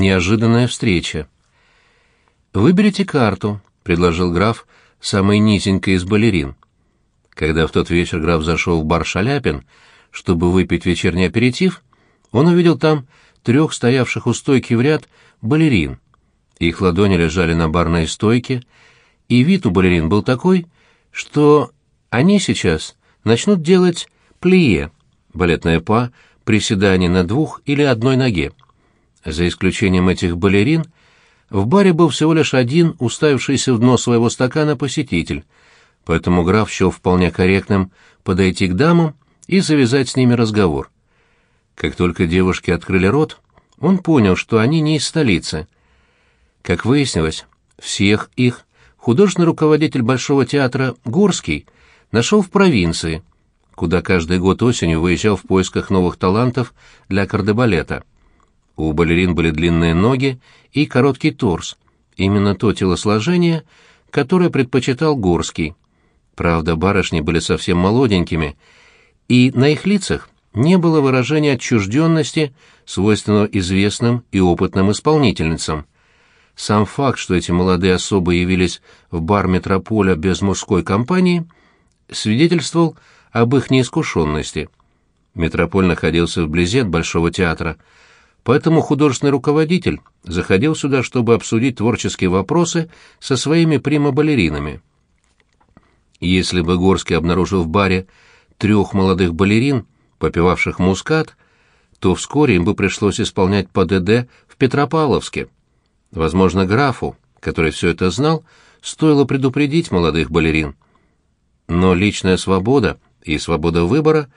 Неожиданная встреча. «Выберите карту», — предложил граф, самый низенький из балерин. Когда в тот вечер граф зашел в бар «Шаляпин», чтобы выпить вечерний аперитив, он увидел там трех стоявших у стойки в ряд балерин. Их ладони лежали на барной стойке, и вид у балерин был такой, что они сейчас начнут делать плие, балетное па, приседание на двух или одной ноге. За исключением этих балерин, в баре был всего лишь один уставившийся в дно своего стакана посетитель, поэтому граф счел вполне корректным подойти к дамам и завязать с ними разговор. Как только девушки открыли рот, он понял, что они не из столицы. Как выяснилось, всех их художественный руководитель Большого театра Горский нашел в провинции, куда каждый год осенью выезжал в поисках новых талантов для кардебалета. У балерин были длинные ноги и короткий торс, именно то телосложение, которое предпочитал Горский. Правда, барышни были совсем молоденькими, и на их лицах не было выражения отчужденности, свойственного известным и опытным исполнительницам. Сам факт, что эти молодые особы явились в бар «Метрополя» без мужской компании, свидетельствовал об их неискушенности. Метрополь находился вблизи от Большого театра — Поэтому художественный руководитель заходил сюда, чтобы обсудить творческие вопросы со своими прима-балеринами. Если бы Горский обнаружил в баре трех молодых балерин, попивавших мускат, то вскоре им бы пришлось исполнять ПДД в Петропавловске. Возможно, графу, который все это знал, стоило предупредить молодых балерин. Но личная свобода и свобода выбора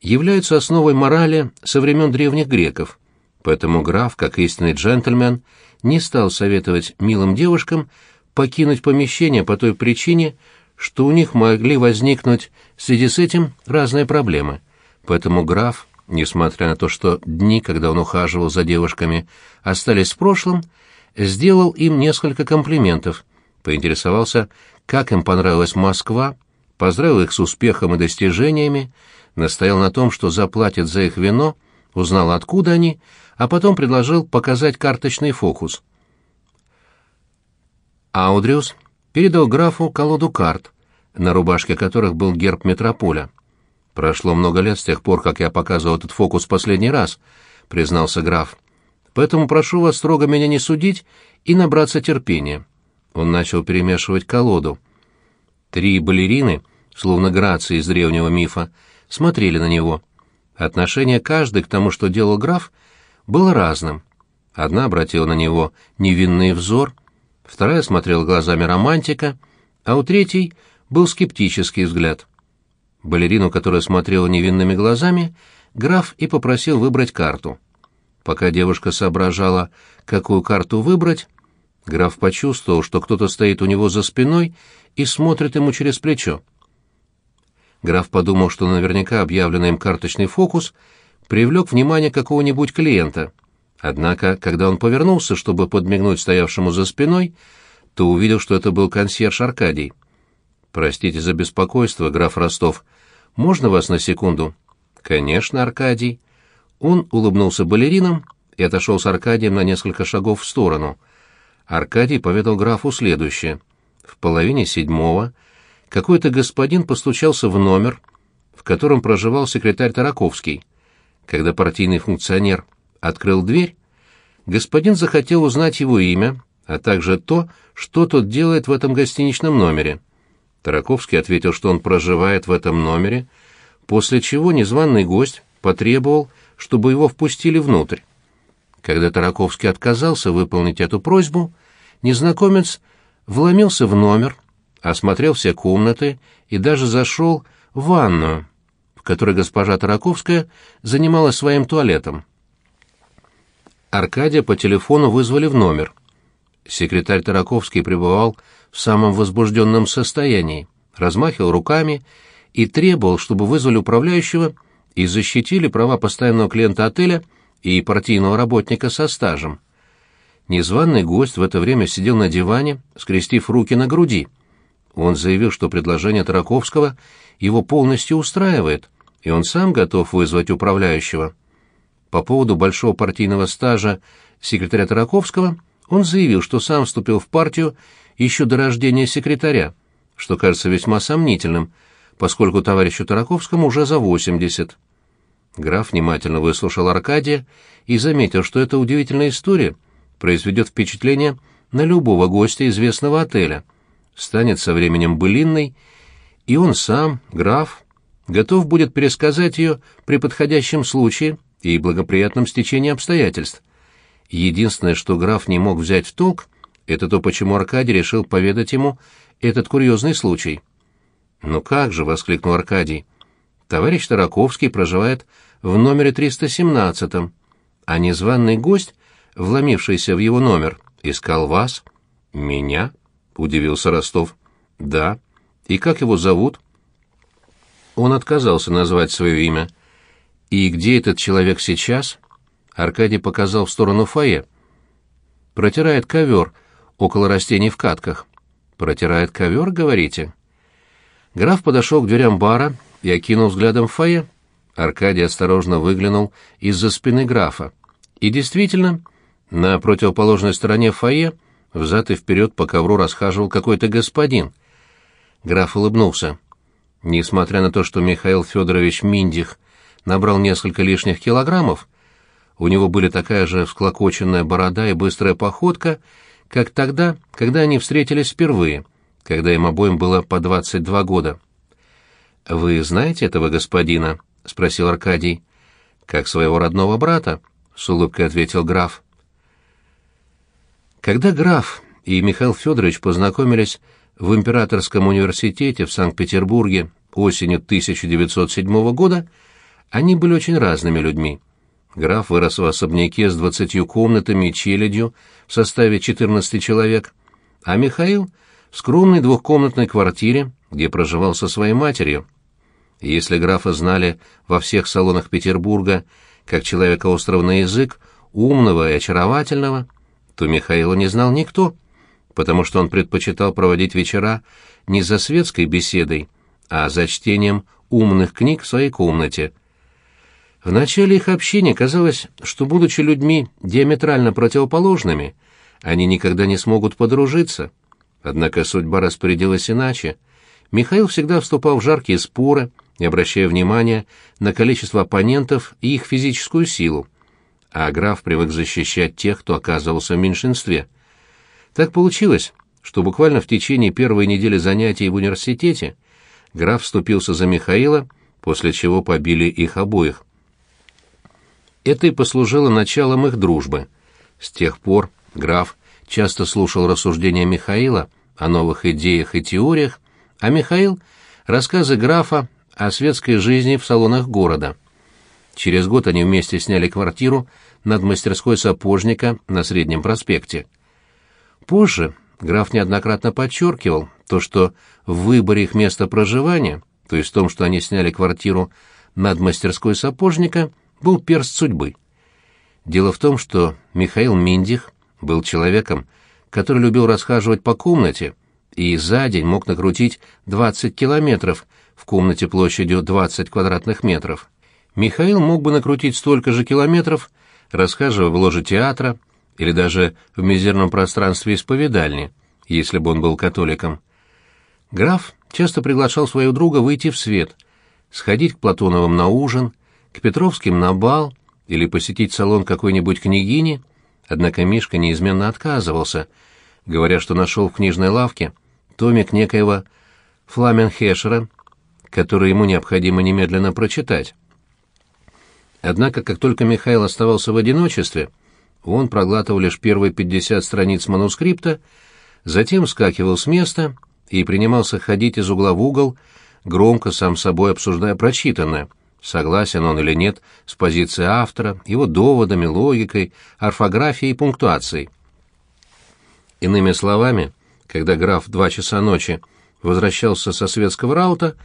являются основой морали со времен древних греков – Поэтому граф, как истинный джентльмен, не стал советовать милым девушкам покинуть помещение по той причине, что у них могли возникнуть в связи с этим разные проблемы. Поэтому граф, несмотря на то, что дни, когда он ухаживал за девушками, остались в прошлом, сделал им несколько комплиментов, поинтересовался, как им понравилась Москва, поздравил их с успехом и достижениями, настоял на том, что заплатит за их вино, узнал, откуда они, а потом предложил показать карточный фокус. Аудриус передал графу колоду карт, на рубашке которых был герб метрополя. «Прошло много лет с тех пор, как я показывал этот фокус последний раз», — признался граф. «Поэтому прошу вас строго меня не судить и набраться терпения». Он начал перемешивать колоду. Три балерины, словно грации из древнего мифа, смотрели на него. Отношение каждой к тому, что делал граф, — было разным. Одна обратила на него невинный взор, вторая смотрела глазами романтика, а у третьей был скептический взгляд. Балерину, которая смотрела невинными глазами, граф и попросил выбрать карту. Пока девушка соображала, какую карту выбрать, граф почувствовал, что кто-то стоит у него за спиной и смотрит ему через плечо. Граф подумал, что наверняка объявленный им карточный фокус — привлек внимание какого-нибудь клиента. Однако, когда он повернулся, чтобы подмигнуть стоявшему за спиной, то увидел, что это был консьерж Аркадий. «Простите за беспокойство, граф Ростов. Можно вас на секунду?» «Конечно, Аркадий». Он улыбнулся балеринам и отошел с Аркадием на несколько шагов в сторону. Аркадий поведал графу следующее. В половине седьмого какой-то господин постучался в номер, в котором проживал секретарь Тараковский. Когда партийный функционер открыл дверь, господин захотел узнать его имя, а также то, что тот делает в этом гостиничном номере. Тараковский ответил, что он проживает в этом номере, после чего незваный гость потребовал, чтобы его впустили внутрь. Когда Тараковский отказался выполнить эту просьбу, незнакомец вломился в номер, осмотрел все комнаты и даже зашел в ванную которой госпожа Тараковская занималась своим туалетом. Аркадия по телефону вызвали в номер. Секретарь Тараковский пребывал в самом возбужденном состоянии, размахивал руками и требовал, чтобы вызвали управляющего и защитили права постоянного клиента отеля и партийного работника со стажем. Незваный гость в это время сидел на диване, скрестив руки на груди. Он заявил, что предложение Тараковского его полностью устраивает, и он сам готов вызвать управляющего. По поводу большого партийного стажа секретаря Тараковского, он заявил, что сам вступил в партию еще до рождения секретаря, что кажется весьма сомнительным, поскольку товарищу Тараковскому уже за 80. Граф внимательно выслушал Аркадия и заметил, что эта удивительная история произведет впечатление на любого гостя известного отеля, станет со временем былинной, и он сам, граф, готов будет пересказать ее при подходящем случае и благоприятном стечении обстоятельств. Единственное, что граф не мог взять в толк, это то, почему Аркадий решил поведать ему этот курьезный случай. «Ну как же!» — воскликнул Аркадий. «Товарищ Тараковский проживает в номере 317, а незваный гость, вломившийся в его номер, искал вас». «Меня?» — удивился Ростов. «Да. И как его зовут?» Он отказался назвать свое имя. «И где этот человек сейчас?» Аркадий показал в сторону фойе. «Протирает ковер около растений в катках». «Протирает ковер, говорите?» Граф подошел к дверям бара и окинул взглядом фойе. Аркадий осторожно выглянул из-за спины графа. И действительно, на противоположной стороне фойе взад и вперед по ковру расхаживал какой-то господин. Граф улыбнулся. Несмотря на то, что Михаил Федорович Миндих набрал несколько лишних килограммов, у него были такая же всклокоченная борода и быстрая походка, как тогда, когда они встретились впервые, когда им обоим было по 22 года. «Вы знаете этого господина?» — спросил Аркадий. «Как своего родного брата», — с улыбкой ответил граф. Когда граф и Михаил Федорович познакомились в Императорском университете в Санкт-Петербурге осенью 1907 года, они были очень разными людьми. Граф вырос в особняке с двадцатью комнатами и челядью в составе 14 человек, а Михаил — в скромной двухкомнатной квартире, где проживал со своей матерью. Если графа знали во всех салонах Петербурга как человека острого на язык, умного и очаровательного, то Михаила не знал никто — потому что он предпочитал проводить вечера не за светской беседой, а за чтением умных книг в своей комнате. В начале их общения казалось, что, будучи людьми диаметрально противоположными, они никогда не смогут подружиться. Однако судьба распорядилась иначе. Михаил всегда вступал в жаркие споры, не обращая внимания на количество оппонентов и их физическую силу, а граф привык защищать тех, кто оказывался в меньшинстве — так получилось, что буквально в течение первой недели занятий в университете граф вступился за Михаила, после чего побили их обоих. Это и послужило началом их дружбы. С тех пор граф часто слушал рассуждения Михаила о новых идеях и теориях, а Михаил — рассказы графа о светской жизни в салонах города. Через год они вместе сняли квартиру над мастерской сапожника на Среднем проспекте. Позже граф неоднократно подчеркивал то, что в выборе их места проживания, то есть в том, что они сняли квартиру над мастерской сапожника, был перст судьбы. Дело в том, что Михаил Миндих был человеком, который любил расхаживать по комнате и за день мог накрутить 20 километров в комнате площадью 20 квадратных метров. Михаил мог бы накрутить столько же километров, расхаживая в ложе театра, или даже в мизерном пространстве исповедальни, если бы он был католиком. Граф часто приглашал своего друга выйти в свет, сходить к Платоновым на ужин, к Петровским на бал или посетить салон какой-нибудь княгини, однако Мишка неизменно отказывался, говоря, что нашел в книжной лавке томик некоего Фламенхешера, который ему необходимо немедленно прочитать. Однако, как только Михаил оставался в одиночестве, он проглатывал лишь первые пятьдесят страниц манускрипта, затем вскакивал с места и принимался ходить из угла в угол, громко сам собой обсуждая прочитанное, согласен он или нет с позицией автора, его доводами, логикой, орфографией и пунктуацией. Иными словами, когда граф два часа ночи возвращался со светского раута,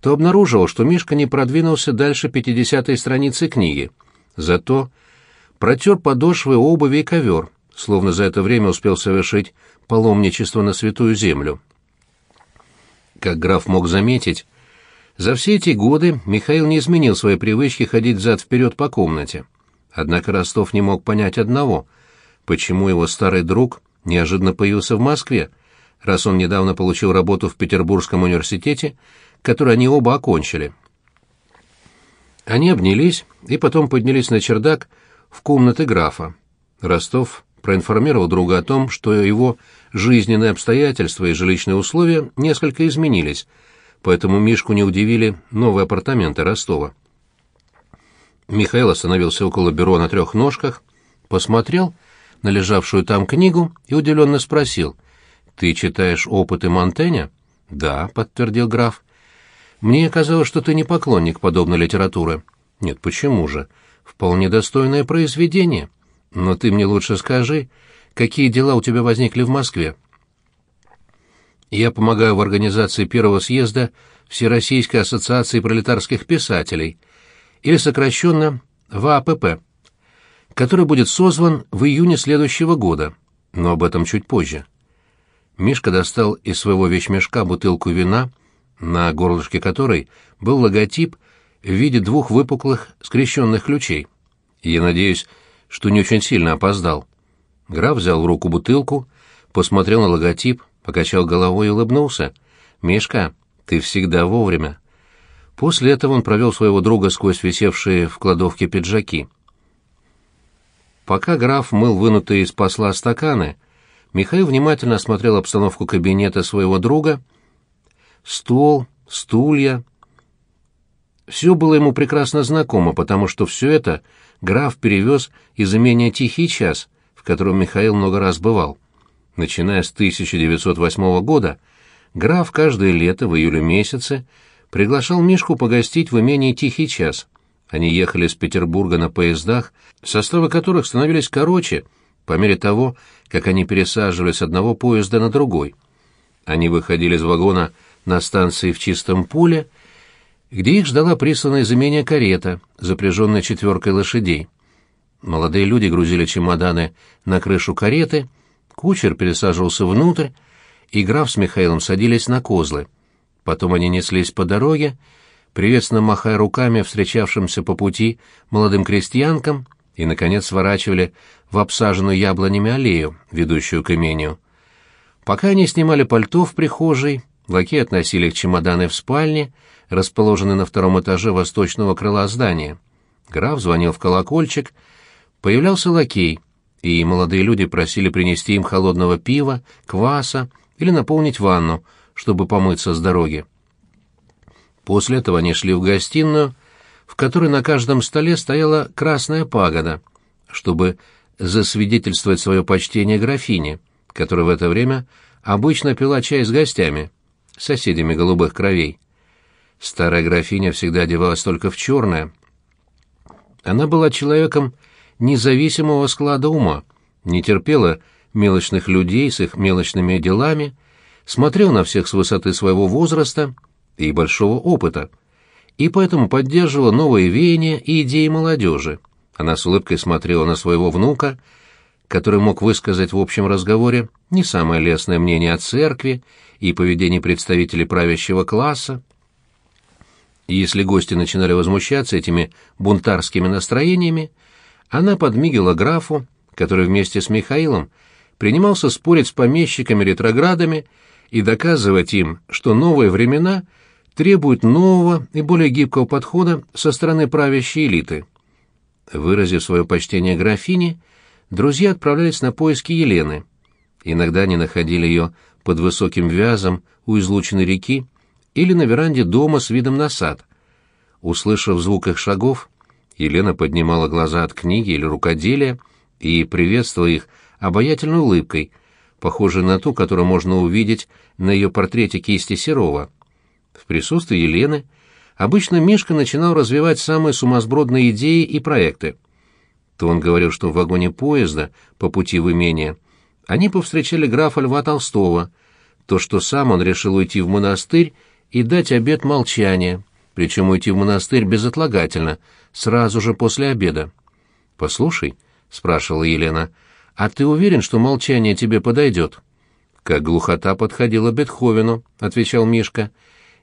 то обнаруживал, что Мишка не продвинулся дальше пятидесятой страницы книги. Зато протер подошвы обуви и ковер, словно за это время успел совершить паломничество на святую землю. Как граф мог заметить, за все эти годы Михаил не изменил своей привычки ходить зад-вперед по комнате. Однако Ростов не мог понять одного — почему его старый друг неожиданно появился в Москве, раз он недавно получил работу в Петербургском университете, который они оба окончили. Они обнялись и потом поднялись на чердак в комнаты графа. Ростов проинформировал друга о том, что его жизненные обстоятельства и жилищные условия несколько изменились, поэтому Мишку не удивили новые апартаменты Ростова. Михаил остановился около бюро на трех ножках, посмотрел на лежавшую там книгу и удивленно спросил, «Ты читаешь опыты Монтэня?» «Да», — подтвердил граф. «Мне казалось, что ты не поклонник подобной литературы». «Нет, почему же? Вполне достойное произведение. Но ты мне лучше скажи, какие дела у тебя возникли в Москве?» «Я помогаю в организации первого съезда Всероссийской ассоциации пролетарских писателей», или сокращенно ВАПП, который будет созван в июне следующего года, но об этом чуть позже. Мишка достал из своего вещмешка бутылку вина, на горлышке которой был логотип в виде двух выпуклых скрещенных ключей. Я надеюсь, что не очень сильно опоздал. Граф взял в руку бутылку, посмотрел на логотип, покачал головой и улыбнулся. «Мишка, ты всегда вовремя. После этого он провел своего друга сквозь висевшие в кладовке пиджаки. Пока граф мыл вынутые из посла стаканы, Михаил внимательно осмотрел обстановку кабинета своего друга. Стол, стулья. Все было ему прекрасно знакомо, потому что все это граф перевез из имения «Тихий час», в котором Михаил много раз бывал. Начиная с 1908 года, граф каждое лето в июле месяце приглашал Мишку погостить в имении «Тихий час». Они ехали с Петербурга на поездах, составы которых становились короче по мере того, как они пересаживались с одного поезда на другой. Они выходили из вагона на станции в чистом поле, где их ждала присланная из имения карета, запряженная четверкой лошадей. Молодые люди грузили чемоданы на крышу кареты, кучер пересаживался внутрь, и граф с Михаилом садились на козлы. Потом они неслись по дороге, приветственно махая руками встречавшимся по пути молодым крестьянкам и, наконец, сворачивали в обсаженную яблонями аллею, ведущую к имению. Пока они снимали пальто в прихожей, лакеи относили их чемоданы в спальне, расположенной на втором этаже восточного крыла здания. Граф звонил в колокольчик, появлялся лакей, и молодые люди просили принести им холодного пива, кваса или наполнить ванну — чтобы помыться с дороги. После этого они шли в гостиную, в которой на каждом столе стояла красная пагода, чтобы засвидетельствовать свое почтение графине, которая в это время обычно пила чай с гостями, соседями голубых кровей. Старая графиня всегда одевалась только в черное. Она была человеком независимого склада ума, не терпела мелочных людей с их мелочными делами, смотрел на всех с высоты своего возраста и большого опыта, и поэтому поддерживала новые веяния и идеи молодежи. Она с улыбкой смотрела на своего внука, который мог высказать в общем разговоре не самое лестное мнение о церкви и поведении представителей правящего класса. И если гости начинали возмущаться этими бунтарскими настроениями, она подмигивала графу, который вместе с Михаилом принимался спорить с помещиками-ретроградами и доказывать им, что новые времена требуют нового и более гибкого подхода со стороны правящей элиты. Выразив свое почтение графине, друзья отправлялись на поиски Елены. Иногда они находили ее под высоким вязом у излученной реки или на веранде дома с видом на сад. Услышав звук их шагов, Елена поднимала глаза от книги или рукоделия и приветствовала их обаятельной улыбкой, похожей на ту, которую можно увидеть на ее портрете кисти Серова. В присутствии Елены обычно Мишка начинал развивать самые сумасбродные идеи и проекты. То он говорил, что в вагоне поезда по пути в имение они повстречали графа Льва Толстого, то, что сам он решил уйти в монастырь и дать обет молчания, причем уйти в монастырь безотлагательно, сразу же после обеда. «Послушай», — спрашивала Елена, — «А ты уверен, что молчание тебе подойдет?» «Как глухота подходила Бетховену», — отвечал Мишка.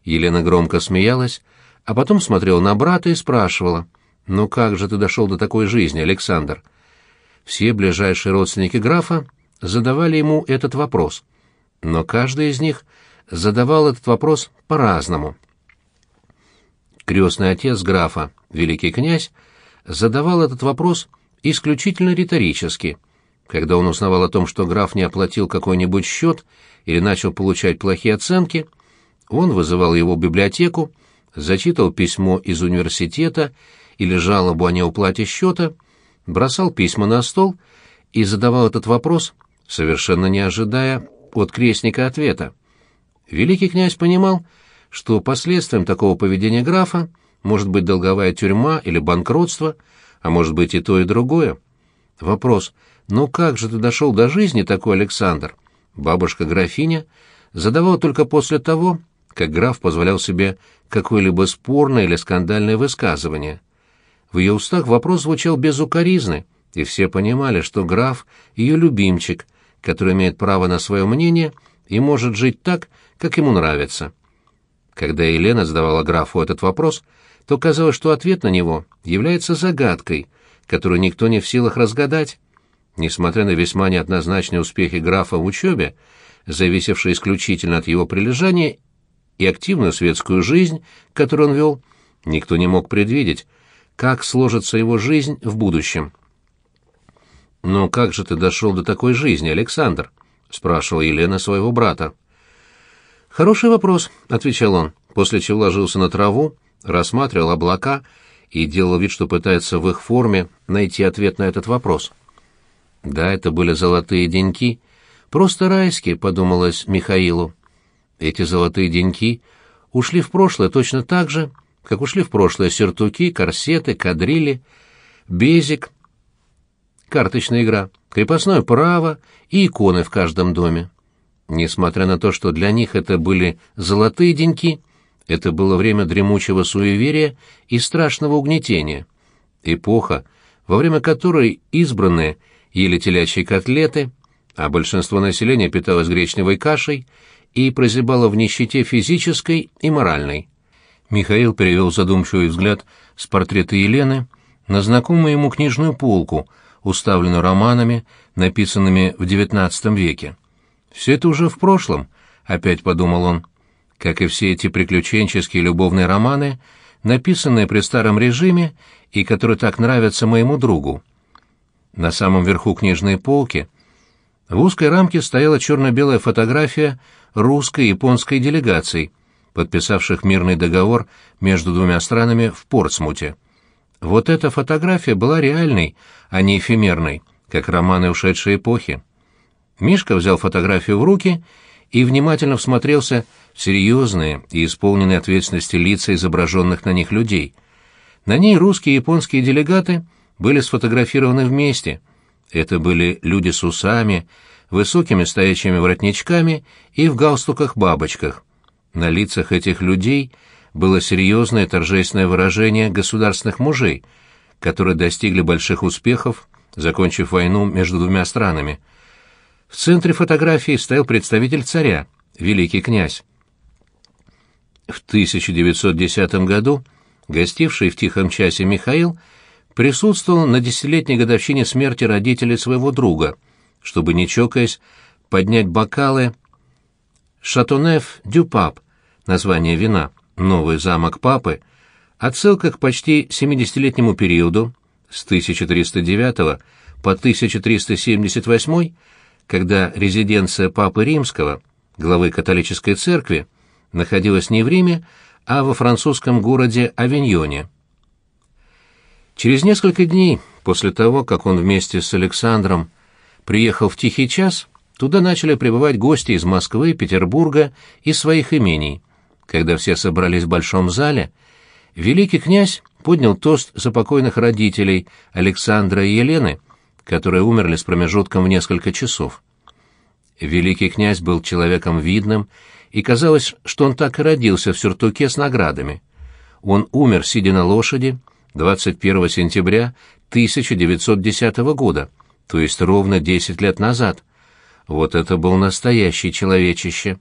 Елена громко смеялась, а потом смотрела на брата и спрашивала. «Ну как же ты дошел до такой жизни, Александр?» все ближайшие родственники графа задавали ему этот вопрос, но каждый из них задавал этот вопрос по-разному. Крестный отец графа, великий князь, задавал этот вопрос исключительно риторически. Когда он узнавал о том, что граф не оплатил какой-нибудь счет или начал получать плохие оценки, он вызывал его в библиотеку, зачитывал письмо из университета или жалобу о неуплате счета, бросал письма на стол и задавал этот вопрос, совершенно не ожидая от крестника ответа. Великий князь понимал, что последствием такого поведения графа может быть долговая тюрьма или банкротство, а может быть и то, и другое. Вопрос «Ну как же ты дошел до жизни такой, Александр?» Бабушка-графиня задавала только после того, как граф позволял себе какое-либо спорное или скандальное высказывание. В ее устах вопрос звучал без укоризны, и все понимали, что граф — ее любимчик, который имеет право на свое мнение и может жить так, как ему нравится. Когда Елена задавала графу этот вопрос, то казалось, что ответ на него является загадкой, которую никто не в силах разгадать. Несмотря на весьма неоднозначные успехи графа в учебе, зависевшие исключительно от его прилежания и активную светскую жизнь, которую он вел, никто не мог предвидеть, как сложится его жизнь в будущем. «Но как же ты дошел до такой жизни, Александр?» — спрашивала Елена своего брата. «Хороший вопрос», — отвечал он, после чего ложился на траву, рассматривал облака и делал вид, что пытается в их форме найти ответ на этот вопрос. Да, это были золотые деньки, просто райские, подумалось Михаилу. Эти золотые деньки ушли в прошлое точно так же, как ушли в прошлое сертуки, корсеты, кадрили, безик, карточная игра, крепостное право и иконы в каждом доме. Несмотря на то, что для них это были золотые деньки, это было время дремучего суеверия и страшного угнетения. Эпоха, во время которой избранные ели телячьи котлеты, а большинство населения питалось гречневой кашей и прозябало в нищете физической и моральной. Михаил перевел задумчивый взгляд с портрета Елены на знакомую ему книжную полку, уставленную романами, написанными в XIX веке. «Все это уже в прошлом», — опять подумал он. Как и все эти приключенческие любовные романы, написанные при старом режиме и которые так нравятся моему другу. На самом верху книжной полки в узкой рамке стояла черно-белая фотография русской и японской делегаций, подписавших мирный договор между двумя странами в Портсмуте. Вот эта фотография была реальной, а не эфемерной, как романы ушедшей эпохи. Мишка взял фотографию в руки и внимательно всмотрелся в серьезные и исполненные ответственности лица изображенных на них людей. На ней русские и японские делегаты были сфотографированы вместе. Это были люди с усами, высокими стоячими воротничками и в галстуках-бабочках. На лицах этих людей было серьезное торжественное выражение государственных мужей, которые достигли больших успехов, закончив войну между двумя странами – в центре фотографии стоял представитель царя, великий князь. В 1910 году гостивший в тихом часе Михаил присутствовал на десятилетней годовщине смерти родителей своего друга, чтобы, не чокаясь, поднять бокалы «Шатонеф дю Пап», название вина, новый замок папы, отсылка к почти 70-летнему периоду с 1309 по 1378 когда резиденция Папы Римского, главы католической церкви, находилась не в Риме, а во французском городе Авиньоне. Через несколько дней после того, как он вместе с Александром приехал в Тихий час, туда начали прибывать гости из Москвы, Петербурга и своих имений. Когда все собрались в большом зале, великий князь поднял тост за покойных родителей Александра и Елены, которые умерли с промежутком в несколько часов. Великий князь был человеком видным, и казалось, что он так и родился в сюртуке с наградами. Он умер, сидя на лошади, 21 сентября 1910 года, то есть ровно 10 лет назад. Вот это был настоящий человечище.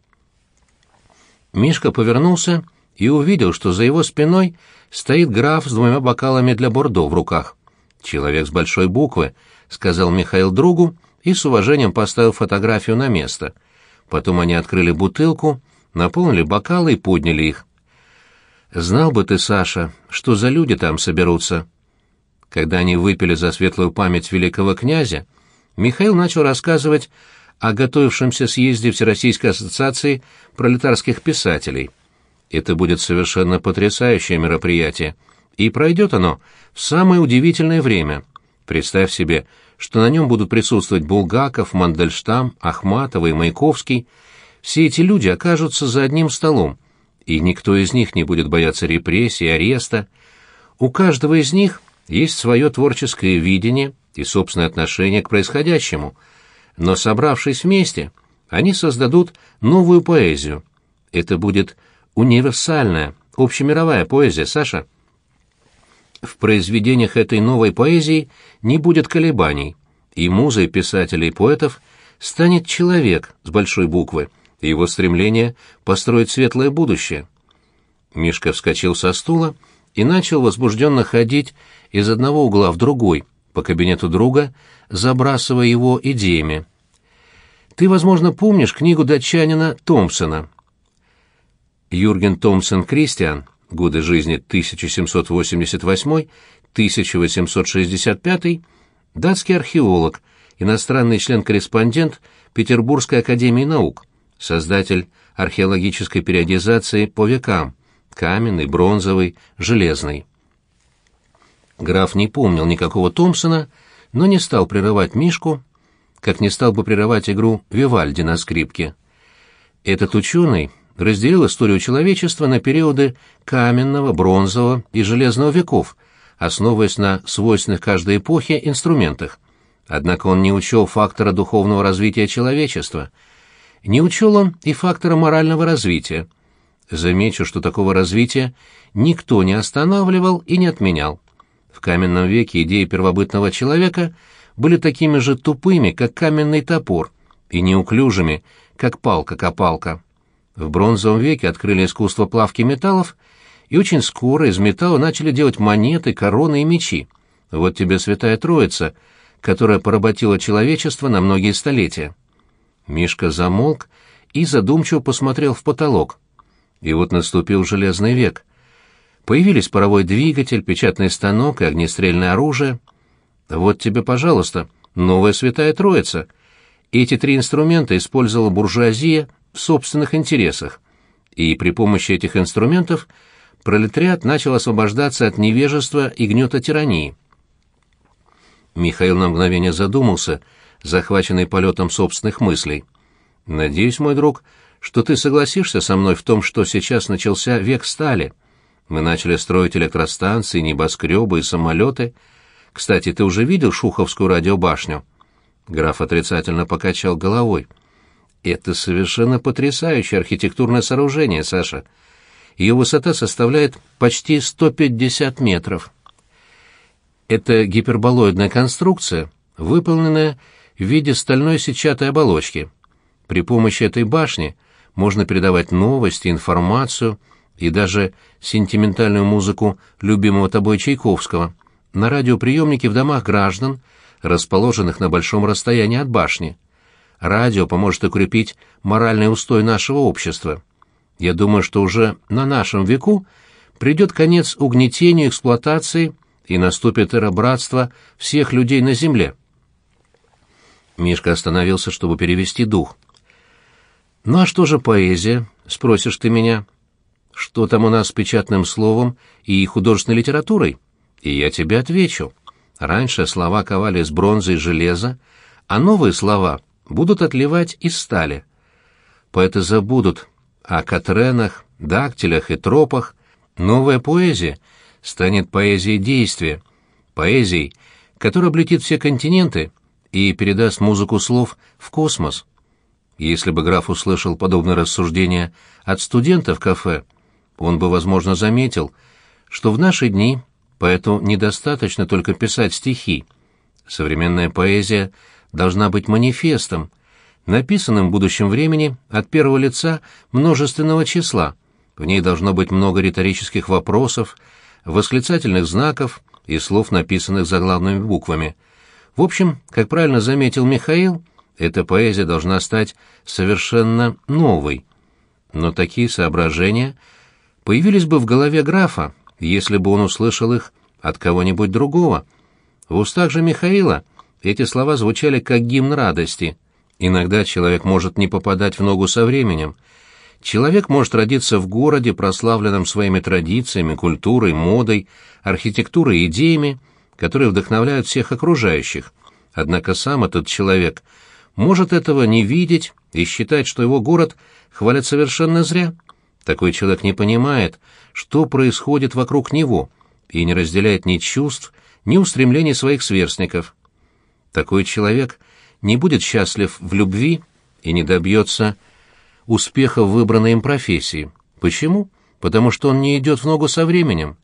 Мишка повернулся и увидел, что за его спиной стоит граф с двумя бокалами для бордо в руках. Человек с большой буквы, — сказал Михаил другу и с уважением поставил фотографию на место. Потом они открыли бутылку, наполнили бокалы и подняли их. «Знал бы ты, Саша, что за люди там соберутся». Когда они выпили за светлую память великого князя, Михаил начал рассказывать о готовившемся съезде Всероссийской ассоциации пролетарских писателей. Это будет совершенно потрясающее мероприятие, и пройдет оно в самое удивительное время. Представь себе, что на нем будут присутствовать Булгаков, Мандельштам, Ахматова и Маяковский. Все эти люди окажутся за одним столом, и никто из них не будет бояться репрессий, ареста. У каждого из них есть свое творческое видение и собственное отношение к происходящему, но собравшись вместе, они создадут новую поэзию. Это будет универсальная, общемировая поэзия, Саша. В произведениях этой новой поэзии не будет колебаний, и музой писателей и поэтов станет человек с большой буквы, и его стремление построить светлое будущее. Мишка вскочил со стула и начал возбужденно ходить из одного угла в другой, по кабинету друга, забрасывая его идеями. Ты, возможно, помнишь книгу датчанина Томпсона. Юрген Томпсон Кристиан годы жизни 1788-1865, датский археолог, иностранный член-корреспондент Петербургской академии наук, создатель археологической периодизации по векам, каменный, бронзовый, железный. Граф не помнил никакого Томпсона, но не стал прерывать Мишку, как не стал бы прерывать игру Вивальди на скрипке. Этот ученый разделил историю человечества на периоды каменного, бронзового и железного веков, основываясь на свойственных каждой эпохе инструментах. Однако он не учел фактора духовного развития человечества. Не учел он и фактора морального развития. Замечу, что такого развития никто не останавливал и не отменял. В каменном веке идеи первобытного человека были такими же тупыми, как каменный топор, и неуклюжими, как палка-копалка. В бронзовом веке открыли искусство плавки металлов, и очень скоро из металла начали делать монеты, короны и мечи. Вот тебе святая троица, которая поработила человечество на многие столетия. Мишка замолк и задумчиво посмотрел в потолок. И вот наступил железный век. Появились паровой двигатель, печатный станок и огнестрельное оружие. Вот тебе, пожалуйста, новая святая троица. Эти три инструмента использовала буржуазия собственных интересах, и при помощи этих инструментов пролетариат начал освобождаться от невежества и гнета тирании. Михаил на мгновение задумался, захваченный полетом собственных мыслей. «Надеюсь, мой друг, что ты согласишься со мной в том, что сейчас начался век стали. Мы начали строить электростанции, небоскребы и самолеты. Кстати, ты уже видел Шуховскую радиобашню?» Граф отрицательно покачал головой. Это совершенно потрясающее архитектурное сооружение, Саша. Ее высота составляет почти 150 метров. Это гиперболоидная конструкция, выполненная в виде стальной сетчатой оболочки. При помощи этой башни можно передавать новости, информацию и даже сентиментальную музыку любимого тобой Чайковского на радиоприемнике в домах граждан, расположенных на большом расстоянии от башни. Радио поможет укрепить моральный устой нашего общества. Я думаю, что уже на нашем веку придет конец угнетению, эксплуатации и наступит эра братства всех людей на земле. Мишка остановился, чтобы перевести дух. «Ну а что же поэзия?» — спросишь ты меня. «Что там у нас с печатным словом и художественной литературой?» И я тебе отвечу. Раньше слова ковали из бронзы и железа, а новые слова будут отливать из стали. Поэты забудут о Катренах, дактилях и тропах. Новая поэзия станет поэзией действия, поэзией, которая облетит все континенты и передаст музыку слов в космос. Если бы граф услышал подобное рассуждение от студента в кафе, он бы, возможно, заметил, что в наши дни поэту недостаточно только писать стихи. Современная поэзия — должна быть манифестом, написанным в будущем времени от первого лица множественного числа. В ней должно быть много риторических вопросов, восклицательных знаков и слов, написанных заглавными буквами. В общем, как правильно заметил Михаил, эта поэзия должна стать совершенно новой. Но такие соображения появились бы в голове графа, если бы он услышал их от кого-нибудь другого. В устах же Михаила эти слова звучали как гимн радости. Иногда человек может не попадать в ногу со временем. Человек может родиться в городе, прославленном своими традициями, культурой, модой, архитектурой идеями, которые вдохновляют всех окружающих. Однако сам этот человек может этого не видеть и считать, что его город хвалят совершенно зря. Такой человек не понимает, что происходит вокруг него, и не разделяет ни чувств, ни устремлений своих сверстников. Такой человек не будет счастлив в любви и не добьется успеха в выбранной им профессии. Почему? Потому что он не идет в ногу со временем.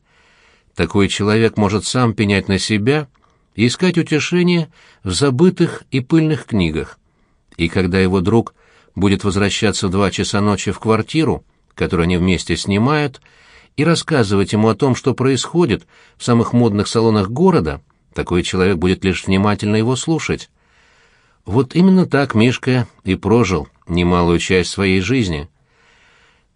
Такой человек может сам пенять на себя и искать утешение в забытых и пыльных книгах. И когда его друг будет возвращаться в два часа ночи в квартиру, которую они вместе снимают, и рассказывать ему о том, что происходит в самых модных салонах города, такой человек будет лишь внимательно его слушать. Вот именно так Мишка и прожил немалую часть своей жизни.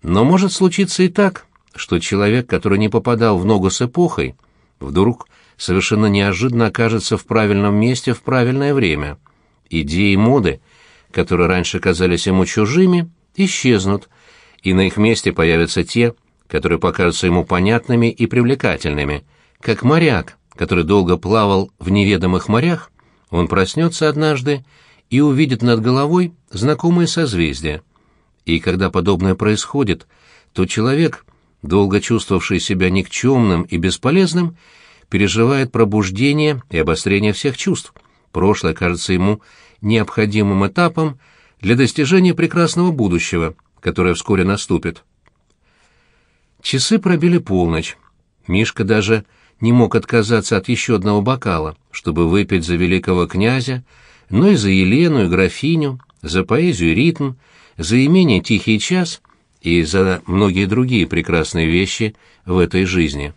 Но может случиться и так, что человек, который не попадал в ногу с эпохой, вдруг совершенно неожиданно окажется в правильном месте в правильное время. Идеи моды, которые раньше казались ему чужими, исчезнут, и на их месте появятся те, которые покажутся ему понятными и привлекательными, как моряк, который долго плавал в неведомых морях, он проснется однажды и увидит над головой знакомые созвездия. И когда подобное происходит, то человек, долго чувствовавший себя никчемным и бесполезным, переживает пробуждение и обострение всех чувств. Прошлое кажется ему необходимым этапом для достижения прекрасного будущего, которое вскоре наступит. Часы пробили полночь. Мишка даже не мог отказаться от еще одного бокала, чтобы выпить за великого князя, но и за Елену и графиню, за поэзию и ритм, за имение «Тихий час» и за многие другие прекрасные вещи в этой жизни.